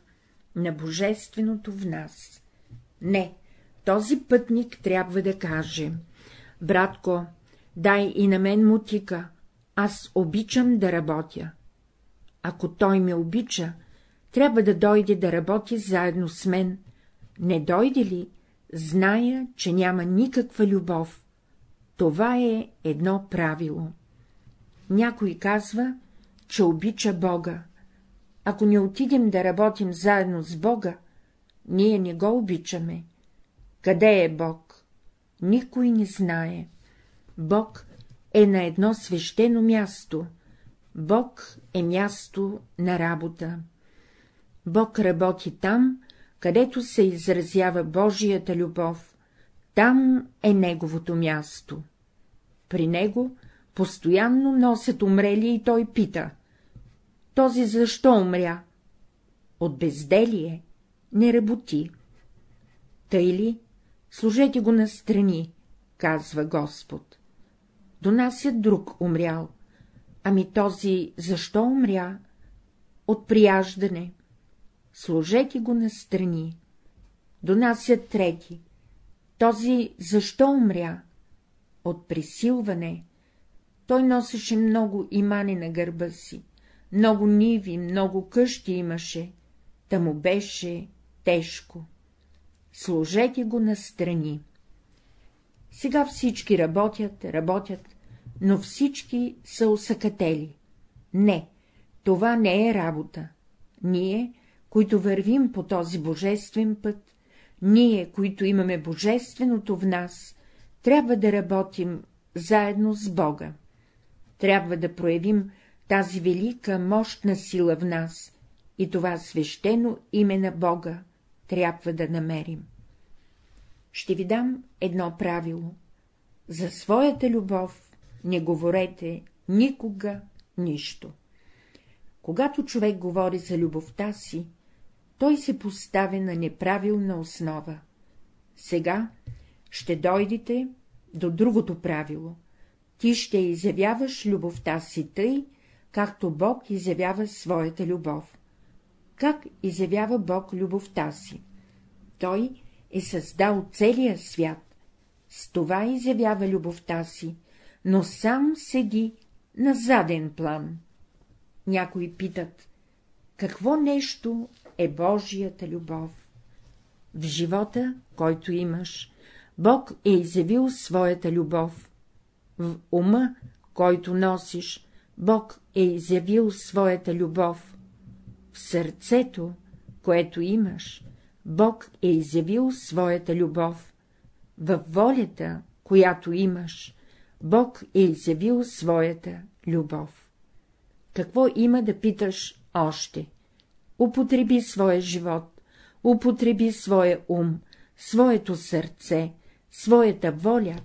на божественото в нас. Не, този пътник трябва да каже — братко, дай и на мен мутика, аз обичам да работя. Ако той ме обича, трябва да дойде да работи заедно с мен. Не дойде ли, зная, че няма никаква любов. Това е едно правило. Някой казва, че обича Бога. Ако не отидем да работим заедно с Бога, ние не го обичаме. Къде е Бог? Никой не знае. Бог е на едно свещено място. Бог е място на работа. Бог работи там, където се изразява Божията любов, там е Неговото място. При Него постоянно носят умрели и той пита — този защо умря? От безделие не работи. Тъй ли? Служете го настрани, казва Господ. До нас е друг умрял. Ами този защо умря? От прияждане. Служете го настрани. Донасят трети. Този защо умря? От присилване. Той носеше много имани на гърба си, много ниви, много къщи имаше, та му беше тежко. Служете го настрани. Сега всички работят, работят, но всички са усъкатели. Не, това не е работа. Ние, които вървим по този божествен път, ние, които имаме божественото в нас, трябва да работим заедно с Бога. Трябва да проявим тази велика, мощна сила в нас и това свещено име на Бога трябва да намерим. Ще ви дам едно правило. За своята любов не говорете никога нищо. Когато човек говори за любовта си, той се поставя на неправилна основа. Сега ще дойдете до другото правило. Ти ще изявяваш любовта си тъй, както Бог изявява своята любов. Как изявява Бог любовта си? Той е създал целия свят, с това изявява любовта си, но сам седи на заден план. Някои питат, какво нещо е Божията любов? В живота, който имаш, Бог е изявил своята любов. В ума, който носиш, Бог е изявил своята любов. В сърцето, което имаш, Бог е изявил своята любов. Във волята, която имаш, Бог е изявил своята любов. Какво има да питаш още? Употреби своя живот, употреби своя ум, своето сърце, своята воля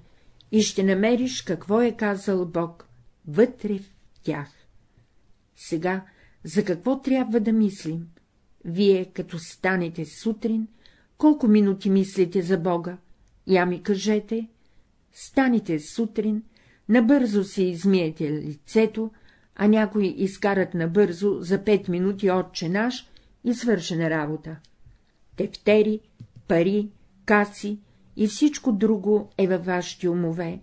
и ще намериш какво е казал Бог вътре в тях. Сега за какво трябва да мислим? Вие, като станете сутрин, колко минути мислите за Бога? Я ми кажете. Станете сутрин, набързо се измиете лицето, а някои изкарат набързо за пет минути отче наш и свършена работа. Тефтери, пари, каси и всичко друго е във вашите умове,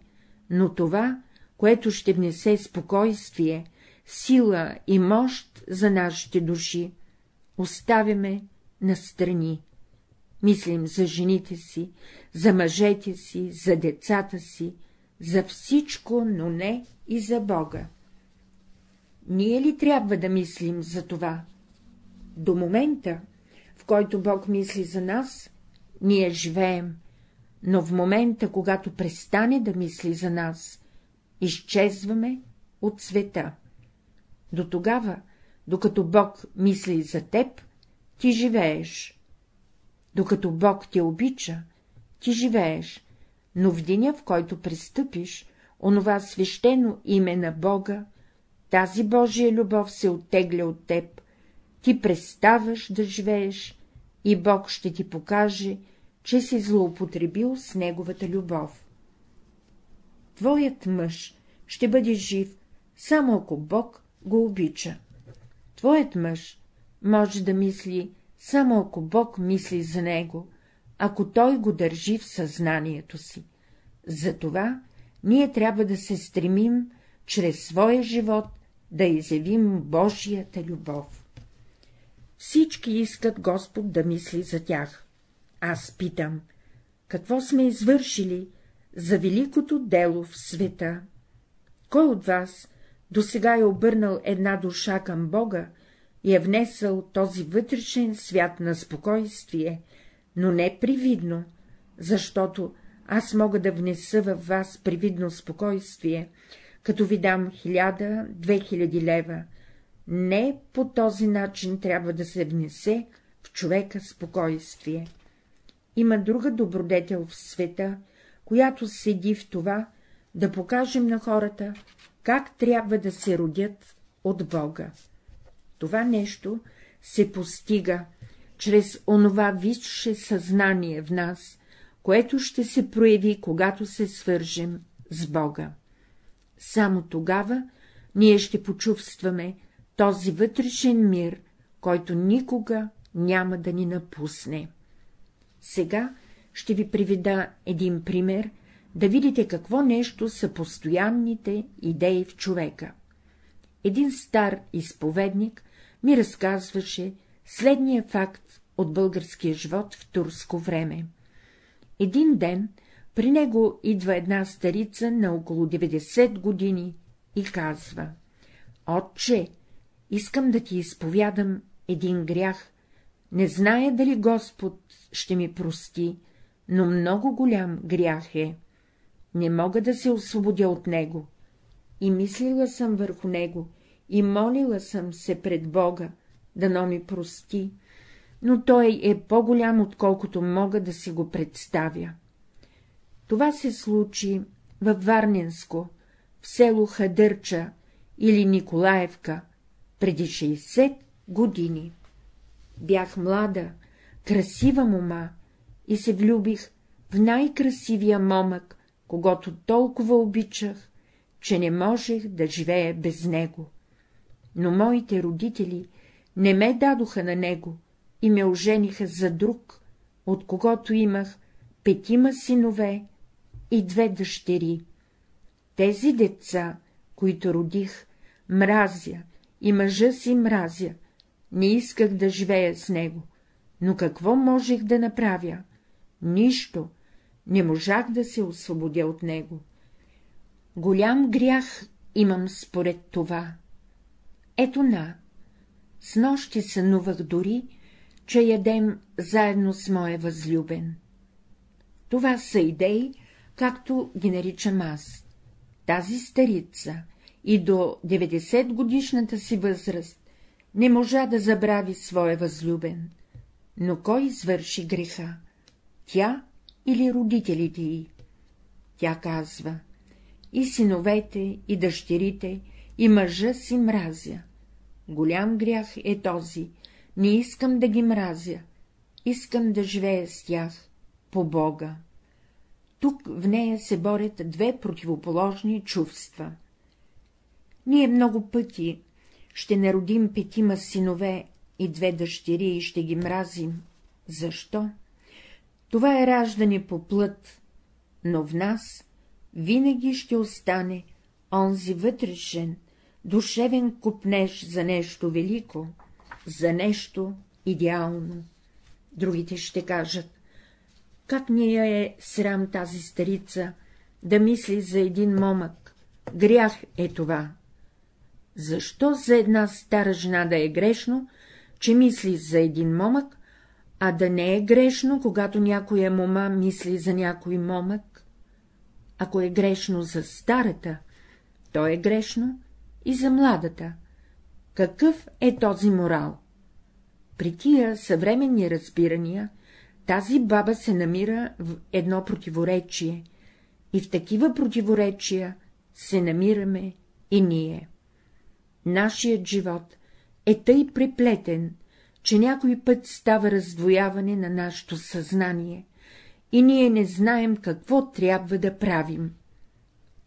но това, което ще внесе спокойствие, сила и мощ за нашите души, оставяме настрани. Мислим за жените си, за мъжете си, за децата си, за всичко, но не и за Бога. Ние ли трябва да мислим за това? До момента, в който Бог мисли за нас, ние живеем, но в момента, когато престане да мисли за нас, изчезваме от света. До тогава, докато Бог мисли за теб, ти живееш. Докато Бог те обича, ти живееш, но в деня, в който пристъпиш, онова свещено име на Бога, тази Божия любов се оттегля от теб, ти преставаш да живееш и Бог ще ти покаже, че си злоупотребил с неговата любов. Твоят мъж ще бъде жив, само ако Бог го обича. Твоят мъж може да мисли, само ако Бог мисли за него, ако той го държи в съзнанието си. Затова ние трябва да се стремим чрез своя живот да изявим Божията любов. Всички искат Господ да мисли за тях. Аз питам, какво сме извършили за великото дело в света? Кой от вас до сега е обърнал една душа към Бога и е внесъл този вътрешен свят на спокойствие, но не привидно, защото аз мога да внеса във вас привидно спокойствие, като ви дам хиляда, две хиляди лева. Не по този начин трябва да се внесе в човека спокойствие. Има друга добродетел в света, която седи в това, да покажем на хората, как трябва да се родят от Бога. Това нещо се постига чрез онова висше съзнание в нас, което ще се прояви, когато се свържем с Бога. Само тогава ние ще почувстваме този вътрешен мир, който никога няма да ни напусне. Сега ще ви приведа един пример, да видите какво нещо са постоянните идеи в човека. Един стар изповедник ми разказваше следния факт от българския живот в турско време. Един ден при него идва една старица на около 90 години и казва — Отче, искам да ти изповядам един грях, не зная дали Господ ще ми прости, но много голям грях е. Не мога да се освободя от него. И мислила съм върху него, и молила съм се пред Бога, да ми прости, но той е по-голям, отколкото мога да си го представя. Това се случи във Варненско, в село Хадърча или Николаевка, преди 60 години. Бях млада, красива мома и се влюбих в най-красивия момък, когато толкова обичах, че не можех да живея без него. Но моите родители не ме дадоха на него и ме ожениха за друг, от когото имах петима синове и две дъщери. Тези деца, които родих, мразя и мъжа си мразя, не исках да живея с него, Но какво можех да направя? Нищо. Не можах да се освободя от него. Голям грях имам според това. Ето на. С нощи сънувах дори, че ядем заедно с моя възлюбен. Това са идеи, както ги наричам аз. Тази старица и до 90 годишната си възраст не можа да забрави своя възлюбен. Но кой извърши греха? Тя или родителите й? Тя казва, и синовете, и дъщерите, и мъжа си мразя. Голям грях е този, не искам да ги мразя, искам да живея с тях по Бога. Тук в нея се борят две противоположни чувства. Ние много пъти ще народим петима синове и две дъщери и ще ги мразим. Защо? Това е раждане по плът, но в нас винаги ще остане онзи вътрешен, душевен купнеж за нещо велико, за нещо идеално. Другите ще кажат, как ни е срам тази старица да мисли за един момък, грях е това. Защо за една стара жена да е грешно, че мисли за един момък, а да не е грешно, когато някоя мома мисли за някой момък? Ако е грешно за старата, то е грешно и за младата. Какъв е този морал? При тия съвременни разбирания тази баба се намира в едно противоречие, и в такива противоречия се намираме и ние. Нашият живот е тъй преплетен, че някой път става раздвояване на нашето съзнание, и ние не знаем какво трябва да правим.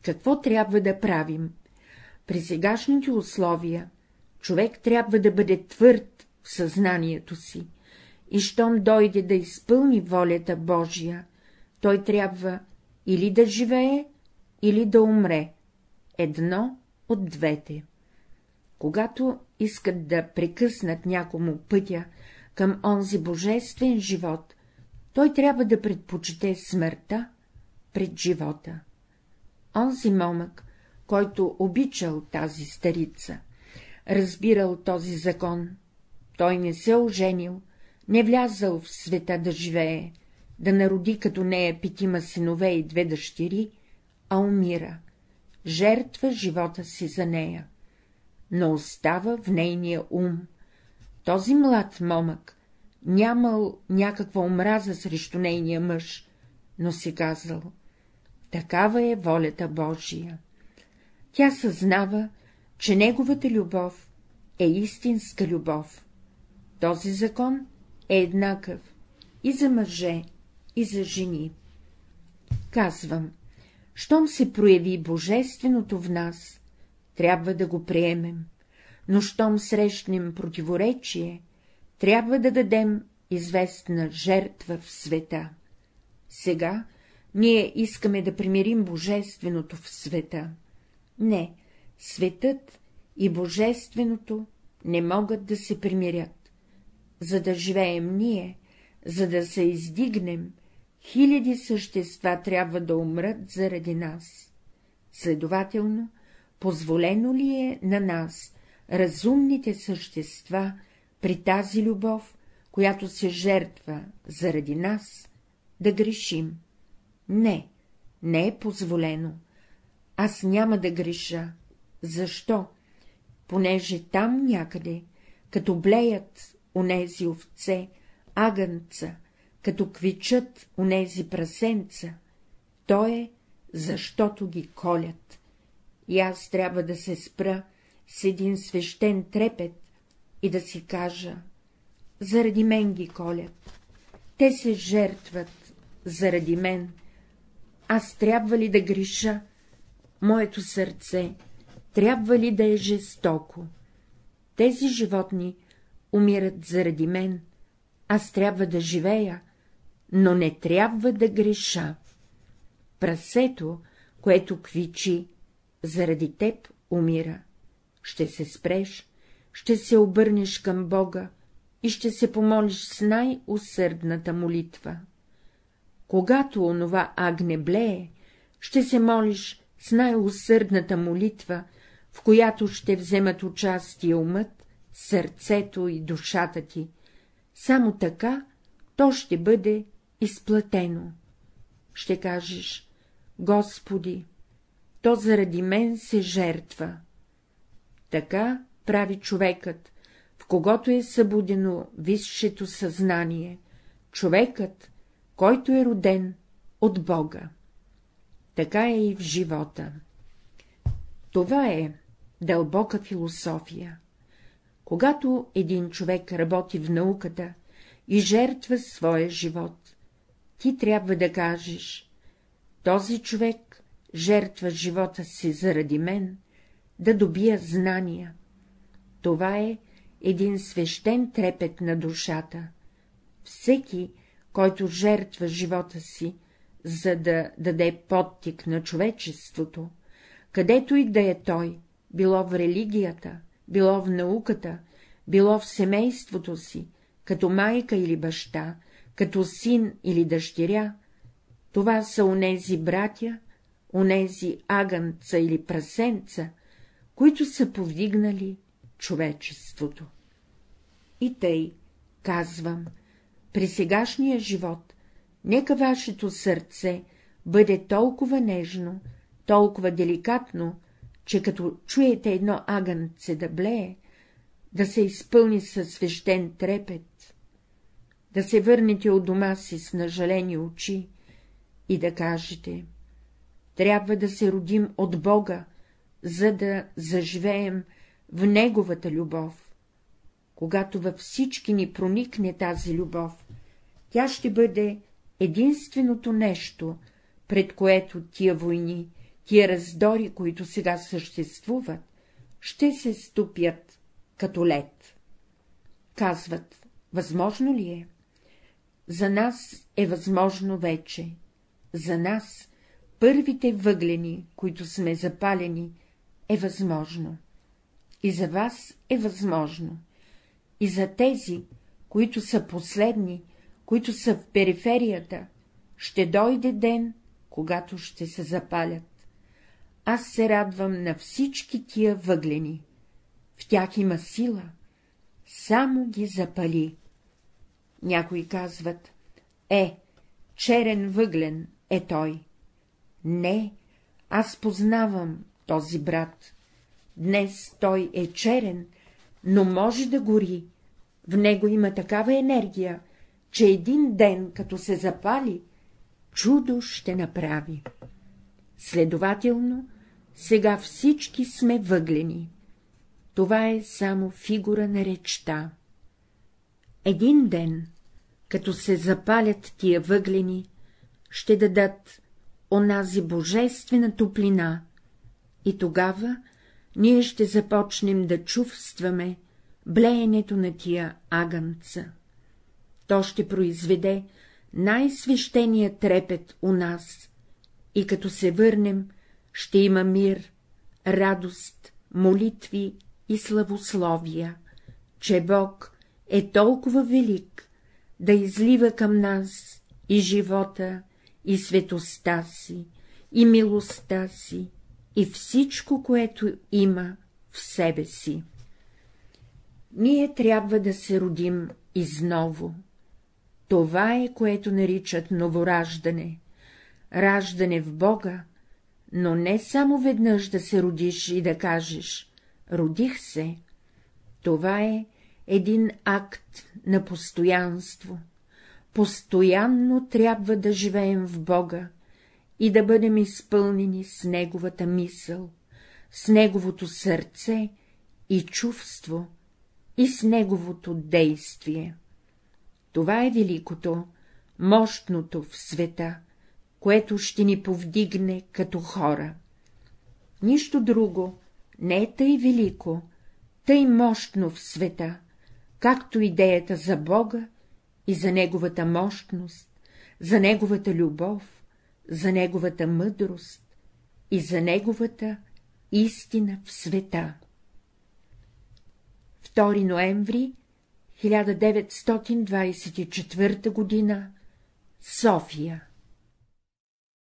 Какво трябва да правим? При сегашните условия човек трябва да бъде твърд в съзнанието си, и щом дойде да изпълни волята Божия, той трябва или да живее, или да умре, едно от двете. Когато искат да прекъснат някому пътя към онзи божествен живот, той трябва да предпочете смъртта пред живота. Онзи момък, който обичал тази старица, разбирал този закон, той не се оженил, не влязал в света да живее, да народи като нея петима синове и две дъщери, а умира, жертва живота си за нея, но остава в нейния ум. Този млад момък нямал някаква омраза срещу нейния мъж, но си казал — такава е волята Божия. Тя съзнава, че неговата любов е истинска любов. Този закон е еднакъв и за мъже, и за жени. Казвам, щом се прояви божественото в нас, трябва да го приемем, но щом срещнем противоречие, трябва да дадем известна жертва в света. Сега ние искаме да примирим божественото в света. Не, светът и божественото не могат да се примирят за да живеем ние, за да се издигнем, хиляди същества трябва да умрат заради нас. Следователно, позволено ли е на нас, разумните същества, при тази любов, която се жертва заради нас, да грешим? Не, не е позволено. Аз няма да греша. Защо? Понеже там някъде, като блеят онези овце, агънца, като квичат онези прасенца, то е, защото ги колят. И аз трябва да се спра с един свещен трепет и да си кажа, заради мен ги колят, те се жертват заради мен, аз трябва ли да греша, моето сърце трябва ли да е жестоко? Тези животни умират заради мен, аз трябва да живея, но не трябва да греша. Прасето, което квичи, заради теб умира. Ще се спреш, ще се обърнеш към Бога и ще се помолиш с най-усърдната молитва. Когато онова агне блее, ще се молиш с най-усърдната молитва, в която ще вземат участие умът, сърцето и душата ти. Само така то ще бъде изплатено. Ще кажеш, Господи, то заради мен се жертва. Така прави човекът, в когото е събудено висшето съзнание, човекът, който е роден от Бога. Така е и в живота. Това е дълбока философия. Когато един човек работи в науката и жертва своя живот, ти трябва да кажеш — този човек жертва живота си заради мен, да добия знания. Това е един свещен трепет на душата. Всеки, който жертва живота си, за да даде подтик на човечеството, където и да е той, било в религията, било в науката, било в семейството си, като майка или баща, като син или дъщеря, това са онези братя, онези агънца или прасенца, които са повдигнали човечеството. И тъй, казвам, при сегашния живот, нека вашето сърце бъде толкова нежно, толкова деликатно, че като чуете едно агънце да блее, да се изпълни със свещен трепет, да се върнете от дома си с нажалени очи и да кажете — трябва да се родим от Бога, за да заживеем в Неговата любов. Когато във всички ни проникне тази любов, тя ще бъде единственото нещо, пред което тия войни, тия раздори, които сега съществуват, ще се ступят като лед. Казват, възможно ли е? За нас е възможно вече. За нас, първите въглени, които сме запалени, е възможно. И за вас е възможно. И за тези, които са последни, които са в периферията, ще дойде ден, когато ще се запалят. Аз се радвам на всички тия въглени. В тях има сила. Само ги запали. Някои казват, е, черен въглен е той. Не, аз познавам този брат. Днес той е черен, но може да гори. В него има такава енергия, че един ден, като се запали, чудо ще направи. Следователно, сега всички сме въглени. Това е само фигура на речта. Един ден, като се запалят тия въглени, ще дадат онази божествена топлина, и тогава ние ще започнем да чувстваме блеенето на тия агънца. То ще произведе най-свещения трепет у нас, и като се върнем, ще има мир, радост, молитви и славословия, че Бог е толкова велик, да излива към нас и живота, и светостта си, и милостта си, и всичко, което има в себе си. Ние трябва да се родим изново. Това е, което наричат новораждане, раждане в Бога, но не само веднъж да се родиш и да кажеш — родих се. Това е един акт на постоянство. Постоянно трябва да живеем в Бога и да бъдем изпълнени с Неговата мисъл, с Неговото сърце и чувство и с Неговото действие. Това е великото, мощното в света, което ще ни повдигне като хора. Нищо друго не е тъй велико, тъй мощно в света, както идеята за Бога и за Неговата мощност, за Неговата любов, за Неговата мъдрост и за Неговата истина в света. 2 ноември 1924 г. София